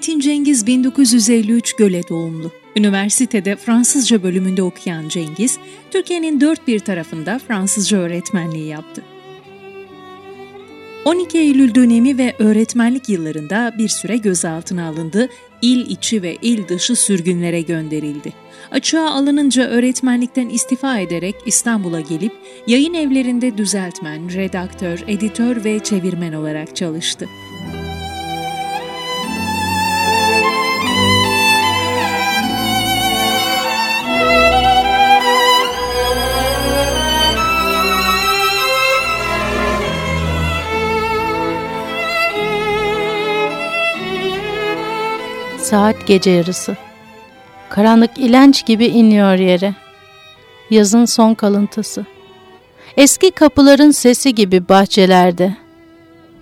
Metin Cengiz 1953 Göle doğumlu. Üniversitede Fransızca bölümünde okuyan Cengiz, Türkiye'nin dört bir tarafında Fransızca öğretmenliği yaptı. 12 Eylül dönemi ve öğretmenlik yıllarında bir süre gözaltına alındı, il içi ve il dışı sürgünlere gönderildi. Açığa alınınca öğretmenlikten istifa ederek İstanbul'a gelip yayın evlerinde düzeltmen, redaktör, editör ve çevirmen olarak çalıştı. Saat gece yarısı. Karanlık ilenç gibi iniyor yere. Yazın son kalıntısı. Eski kapıların sesi gibi bahçelerde.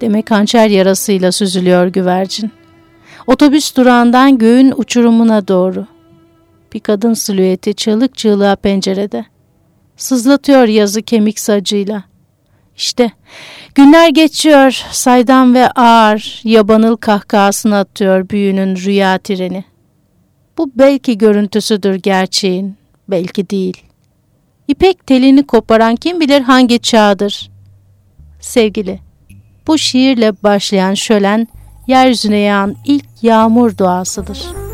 Demek hançer yarasıyla süzülüyor güvercin. Otobüs durağından göğün uçurumuna doğru. Bir kadın silüeti çığlık çığlığa pencerede. Sızlatıyor yazı kemik sacıyla. İşte günler geçiyor saydam ve ağır yabanıl kahkahasını atıyor büyünün rüya treni. Bu belki görüntüsüdür gerçeğin, belki değil. İpek telini koparan kim bilir hangi çağdır. Sevgili, bu şiirle başlayan şölen yeryüzüne yağan ilk yağmur duasıdır.''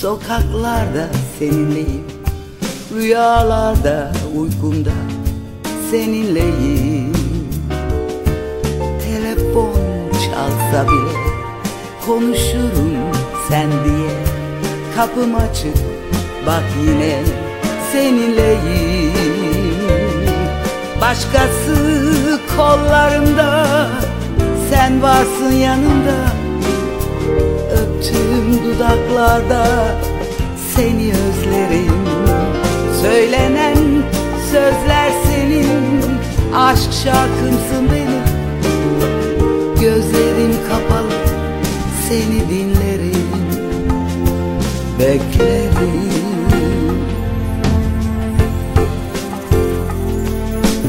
Sokaklarda seninleyim Rüyalarda uykumda seninleyim. Telefon çalsa bile Konuşurum sen diye. Kapım açık bak yine seninleyim. Başkası kollarımda Sen varsın yanımda Öptüğüm dudaklarda seni özlerim. Söylenen sözler senin Aşk şarkımsın benim. Gözlerim kapalı seni dinlerim. Beklerim.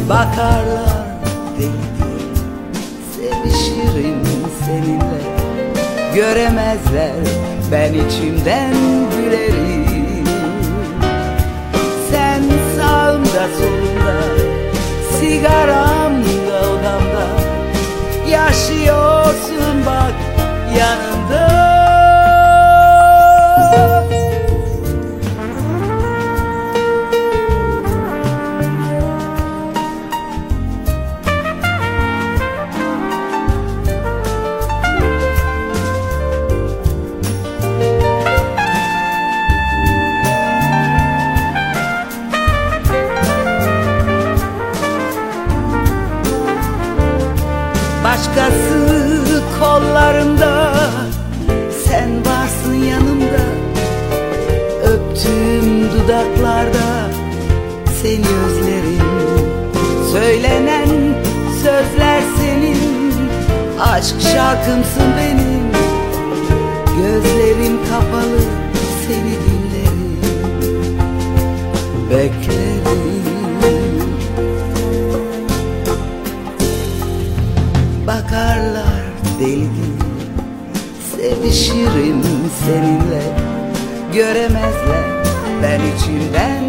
Bakarlar değil Göremezler. Ben içimden gülerim. Sen sağımda solumda Sigaramda odamda. Yaşıyorsun bak yanımda Aşk şarkımsın benim. Gözlerim kapalı seni dinlerim. Beklerim. Bakarlar deli Sevişirim seninle. Göremezler ben içimden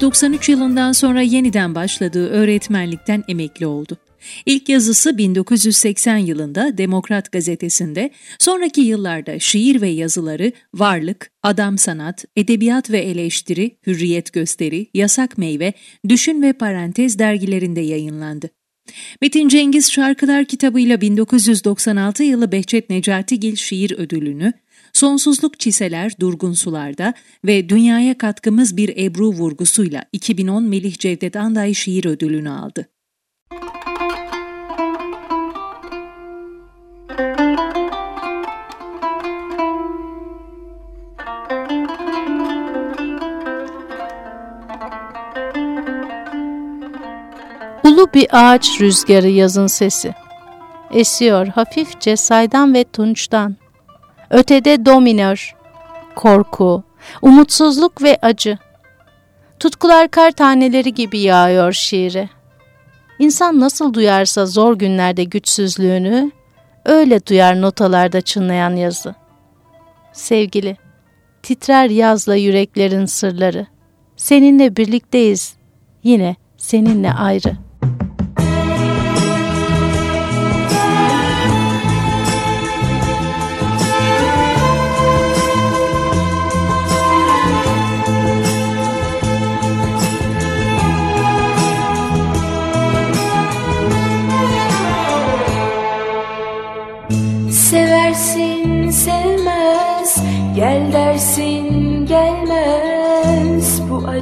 ...1993 yılından sonra yeniden başladığı öğretmenlikten emekli oldu. İlk yazısı 1980 yılında Demokrat gazetesinde, sonraki yıllarda şiir ve yazıları Varlık, Adam Sanat, Edebiyat ve Eleştiri, Hürriyet Gösteri, Yasak Meyve, Düşün ve Parantez dergilerinde yayınlandı. Metin Cengiz Şarkılar kitabıyla 1996 yılı Behçet Necatigil Şiir Ödülünü, Sonsuzluk Çiseler Durgun Sularda ve Dünyaya Katkımız Bir Ebru vurgusuyla 2010 Melih Cevdet Anday Şiir Ödülünü aldı. Ulu bir ağaç rüzgarı yazın sesi. Esiyor hafifçe saydan ve tunçtan. Ötede do minör, korku, umutsuzluk ve acı. Tutkular kar taneleri gibi yağıyor şiire. İnsan nasıl duyarsa zor günlerde güçsüzlüğünü, öyle duyar notalarda çınlayan yazı. Sevgili, titrer yazla yüreklerin sırları. Seninle birlikteyiz, yine seninle ayrı.''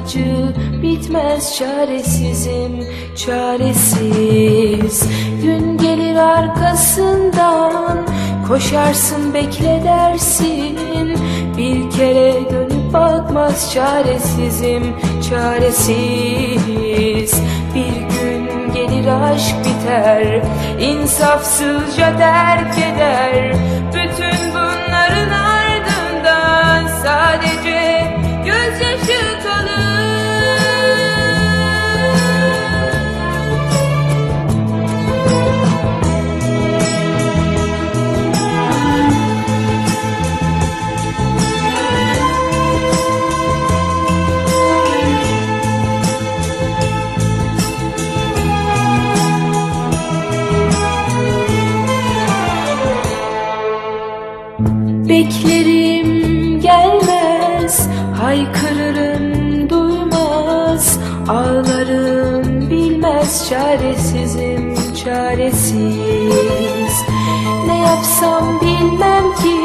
Acı bitmez çaresizim çaresiz. Gün gelir arkasından Koşarsın bekle dersin. Bir kere dönüp bakmaz çaresizim çaresiz. Bir gün gelir aşk biter insafsızca terk eder. Bütün bunların ardından sadece gözyaşı kalır Çaresizim çaresiz. Ne yapsam bilmem ki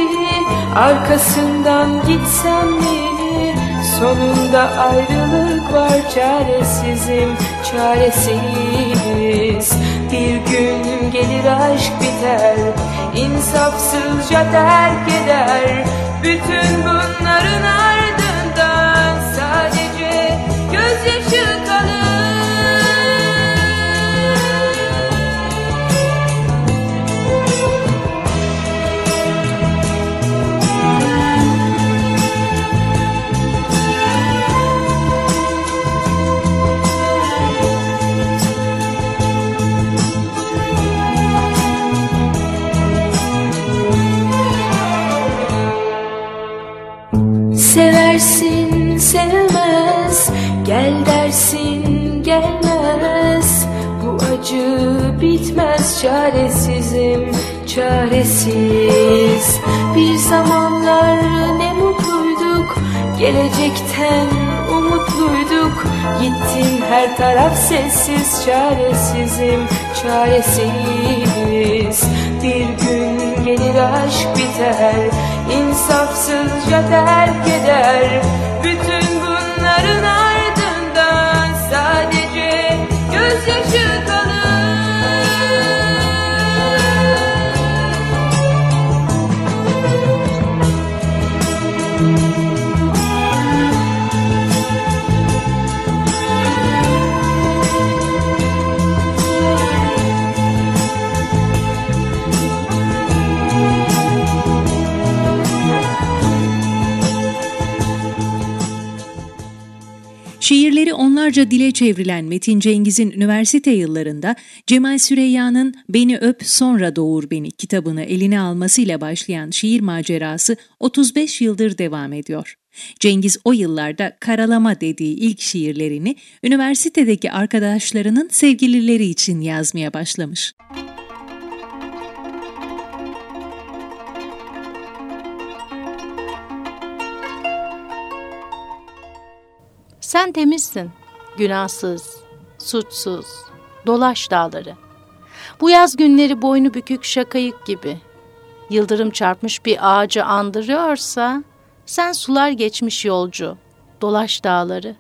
Arkasından gitsem mi? Sonunda ayrılık var çaresizim çaresiz. Bir gün gelir aşk biter insafsızca terk eder. Bütün bunların ardından sadece gözyaşı Gel dersin gelmez. Bu acı bitmez Çaresizim çaresiz. Bir zamanlar Gelecekten umutluyduk. Gittin her taraf sessiz Çaresizim çaresiz. Bir gün gelir aşk biter insafsızca terk eder. Bütün bunların Şiirleri onlarca dile çevrilen Metin Cengiz'in üniversite yıllarında Cemal Süreyya'nın Beni Öp Sonra Doğur Beni kitabını eline almasıyla başlayan şiir macerası 35 yıldır devam ediyor. Cengiz o yıllarda karalama dediği ilk şiirlerini üniversitedeki arkadaşlarının sevgilileri için yazmaya başlamış. Sen temizsin, günahsız, suçsuz, dolaş dağları. Bu yaz günleri boynu bükük şakayık gibi. Yıldırım çarpmış bir ağacı andırıyorsa, sen sular geçmiş yolcu, dolaş dağları.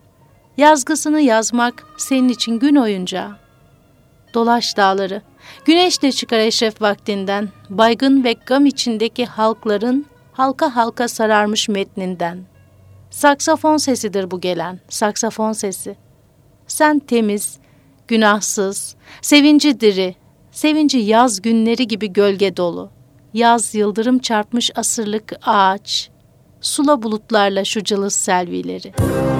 Yazgısını yazmak senin için gün oyunca. Dolaş dağları, güneş de çıkar eşref vaktinden, baygın ve gam içindeki halkların halka halka sararmış metninden.'' Saksafon sesidir bu gelen, saksafon sesi. Sen temiz, günahsız, sevinci diri, sevinci yaz günleri gibi gölge dolu. Yaz yıldırım çarpmış asırlık ağaç, sula bulutlarla şu cılız selvileri.''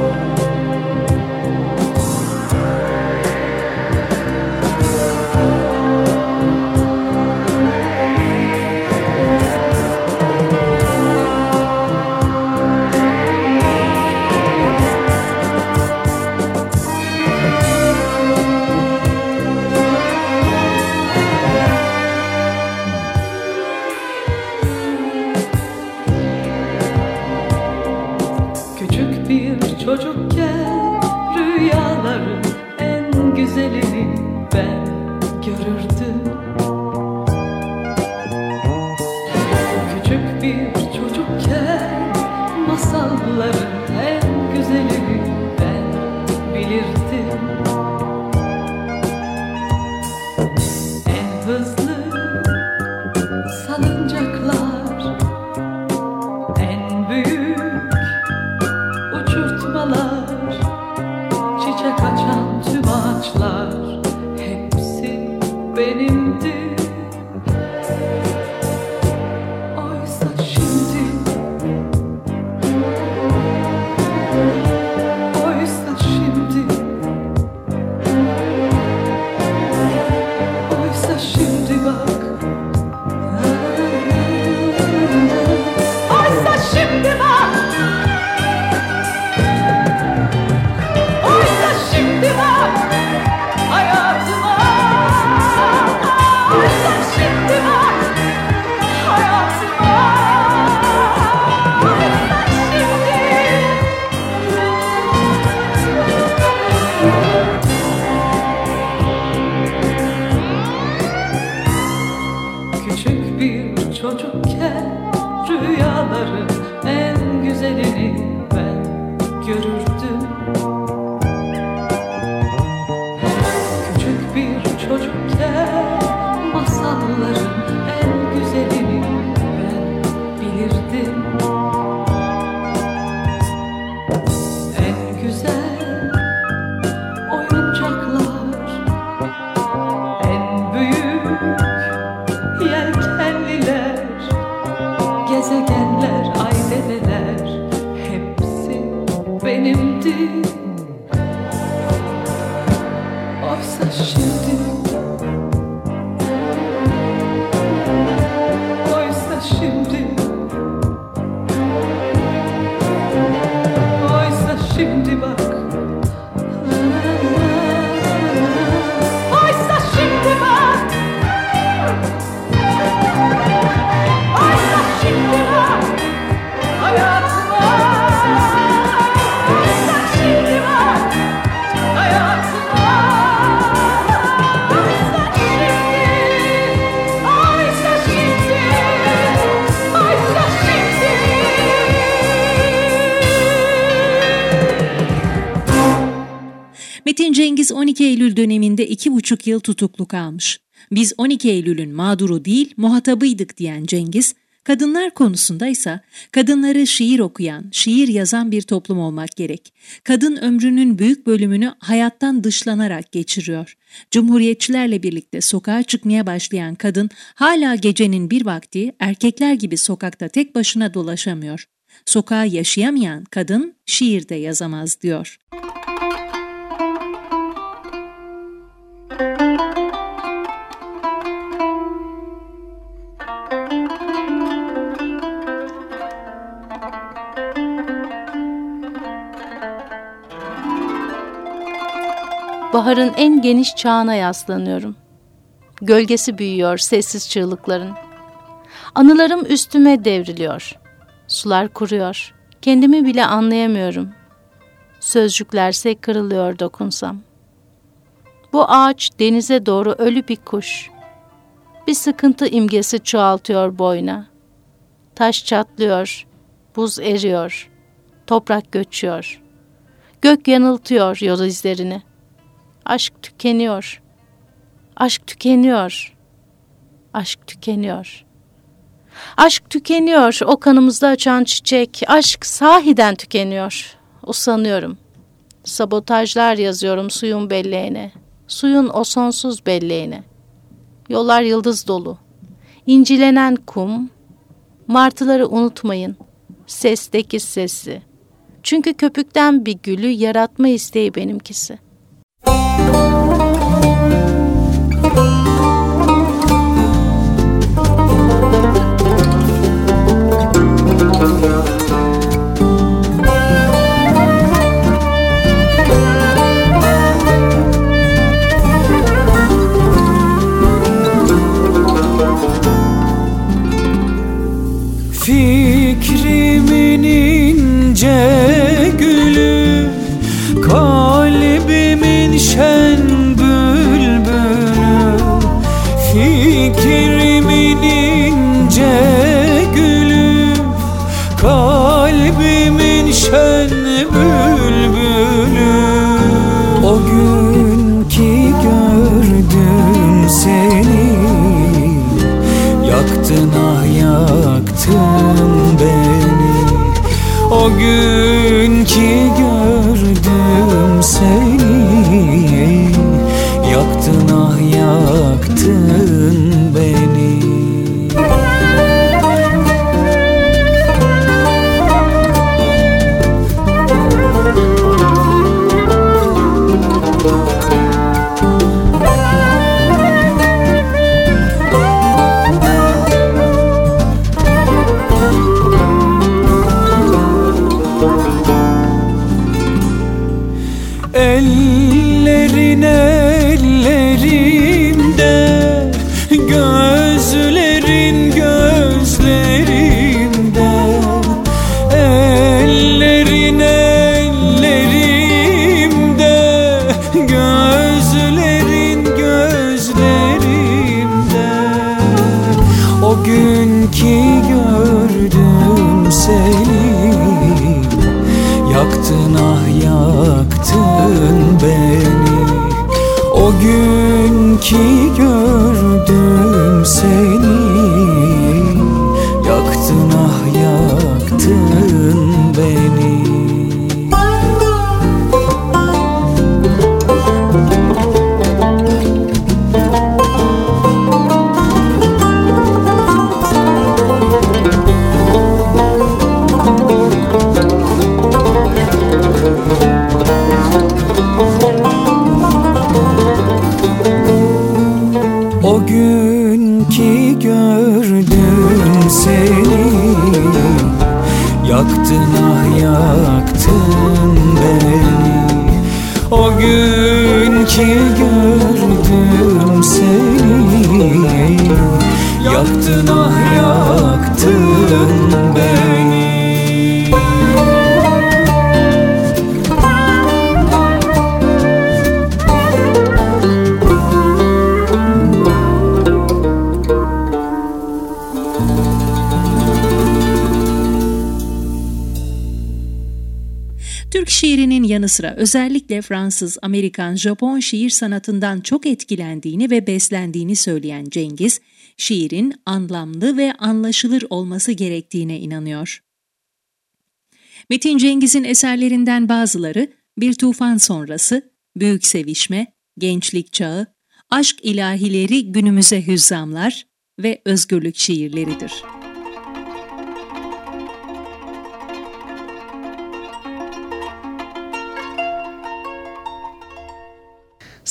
2,5 yıl tutuklu kalmış. Biz 12 Eylül'ün mağduru değil muhatabıydık diyen Cengiz, Kadınlar konusunda ise kadınları şiir okuyan, şiir yazan bir toplum olmak gerek. Kadın ömrünün büyük bölümünü hayattan dışlanarak geçiriyor. Cumhuriyetçilerle birlikte sokağa çıkmaya başlayan kadın hala gecenin bir vakti erkekler gibi sokakta tek başına dolaşamıyor. Sokağa yaşayamayan kadın şiirde yazamaz diyor. Baharın en geniş çağına yaslanıyorum. Gölgesi büyüyor sessiz çığlıkların. Anılarım üstüme devriliyor. Sular kuruyor. Kendimi bile anlayamıyorum. Sözcüklerse kırılıyor dokunsam. Bu ağaç denize doğru ölü bir kuş. Bir sıkıntı imgesi çoğaltıyor boyna. Taş çatlıyor, buz eriyor, toprak göçüyor. Gök yanıltıyor yol izlerini.'' Aşk tükeniyor. Aşk tükeniyor. Aşk tükeniyor. Aşk tükeniyor o kanımızda açan çiçek. Aşk sahiden tükeniyor. Usanıyorum. Sabotajlar yazıyorum suyun belleğine. Suyun o sonsuz belleğine. Yollar yıldız dolu. İncilenen kum. Martıları unutmayın. Sesteki sesi. Çünkü köpükten bir gülü yaratma isteği benimkisi. O sıra özellikle Fransız, Amerikan, Japon şiir sanatından çok etkilendiğini ve beslendiğini söyleyen Cengiz, şiirin anlamlı ve anlaşılır olması gerektiğine inanıyor. Metin Cengiz'in eserlerinden bazıları Bir Tufan Sonrası, Büyük Sevişme, Gençlik Çağı, Aşk İlahileri Günümüze Hüzzamlar ve Özgürlük şiirleridir.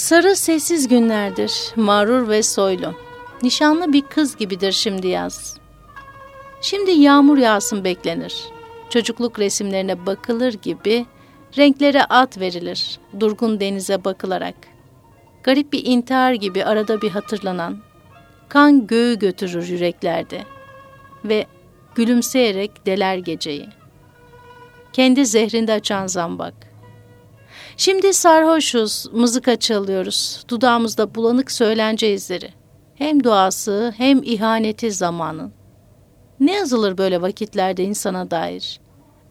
Sarı sessiz günlerdir, mağrur ve soylu. Nişanlı bir kız gibidir şimdi yaz. Şimdi yağmur yağsın beklenir. Çocukluk resimlerine bakılır gibi renklere at verilir, durgun denize bakılarak. Garip bir intihar gibi arada bir hatırlanan, kan göğü götürür yüreklerde ve gülümseyerek deler geceyi. Kendi zehrinde açan zambak. Şimdi sarhoşuz, mızıka çalıyoruz. Dudağımızda bulanık söylence izleri. Hem duası hem ihaneti zamanın. Ne yazılır böyle vakitlerde insana dair?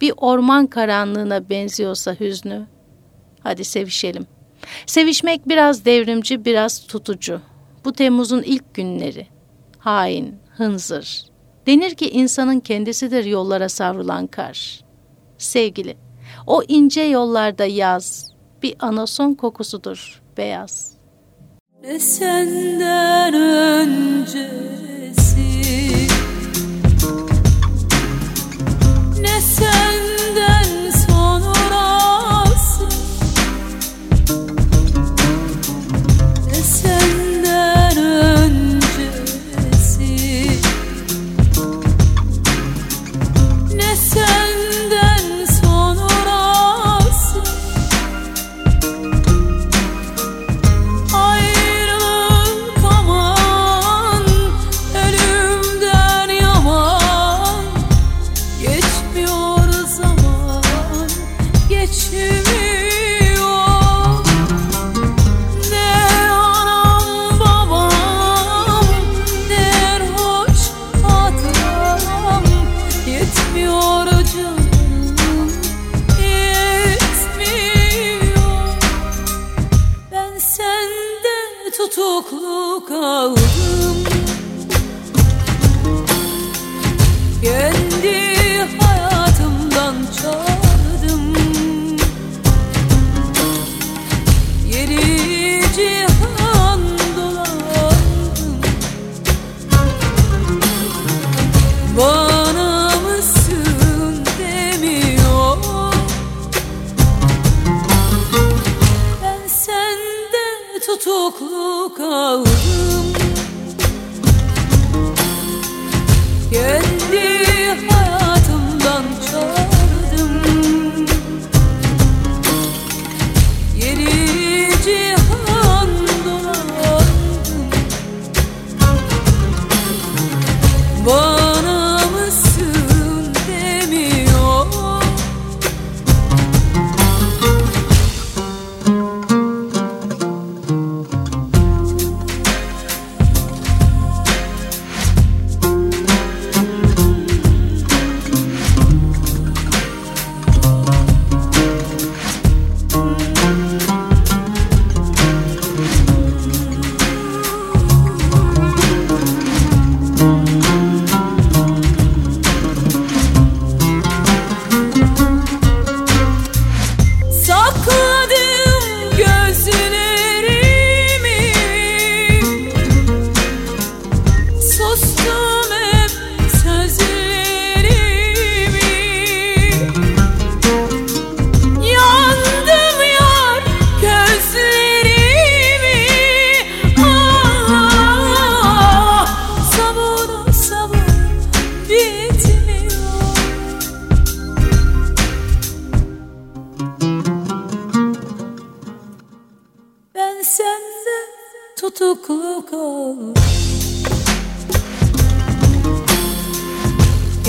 Bir orman karanlığına benziyorsa hüznü. Hadi sevişelim. Sevişmek biraz devrimci, biraz tutucu. Bu Temmuz'un ilk günleri. Hain, hınzır. Denir ki insanın kendisidir yollara savrulan kar. Sevgili, o ince yollarda yaz, bir anason kokusudur beyaz. Ne senden öncesi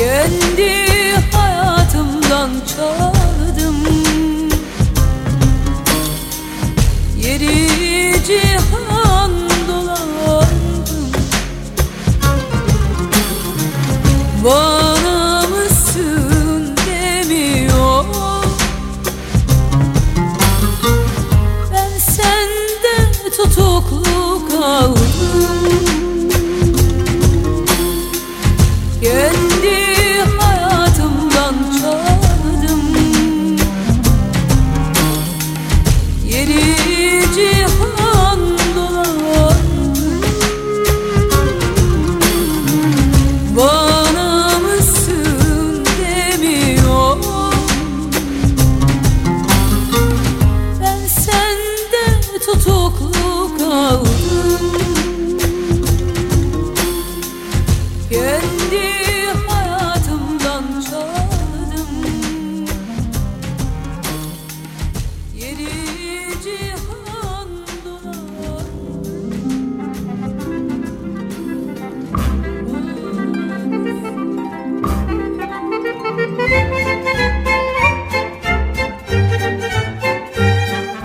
Kendi hayatımdan çaldım. Yeri cihan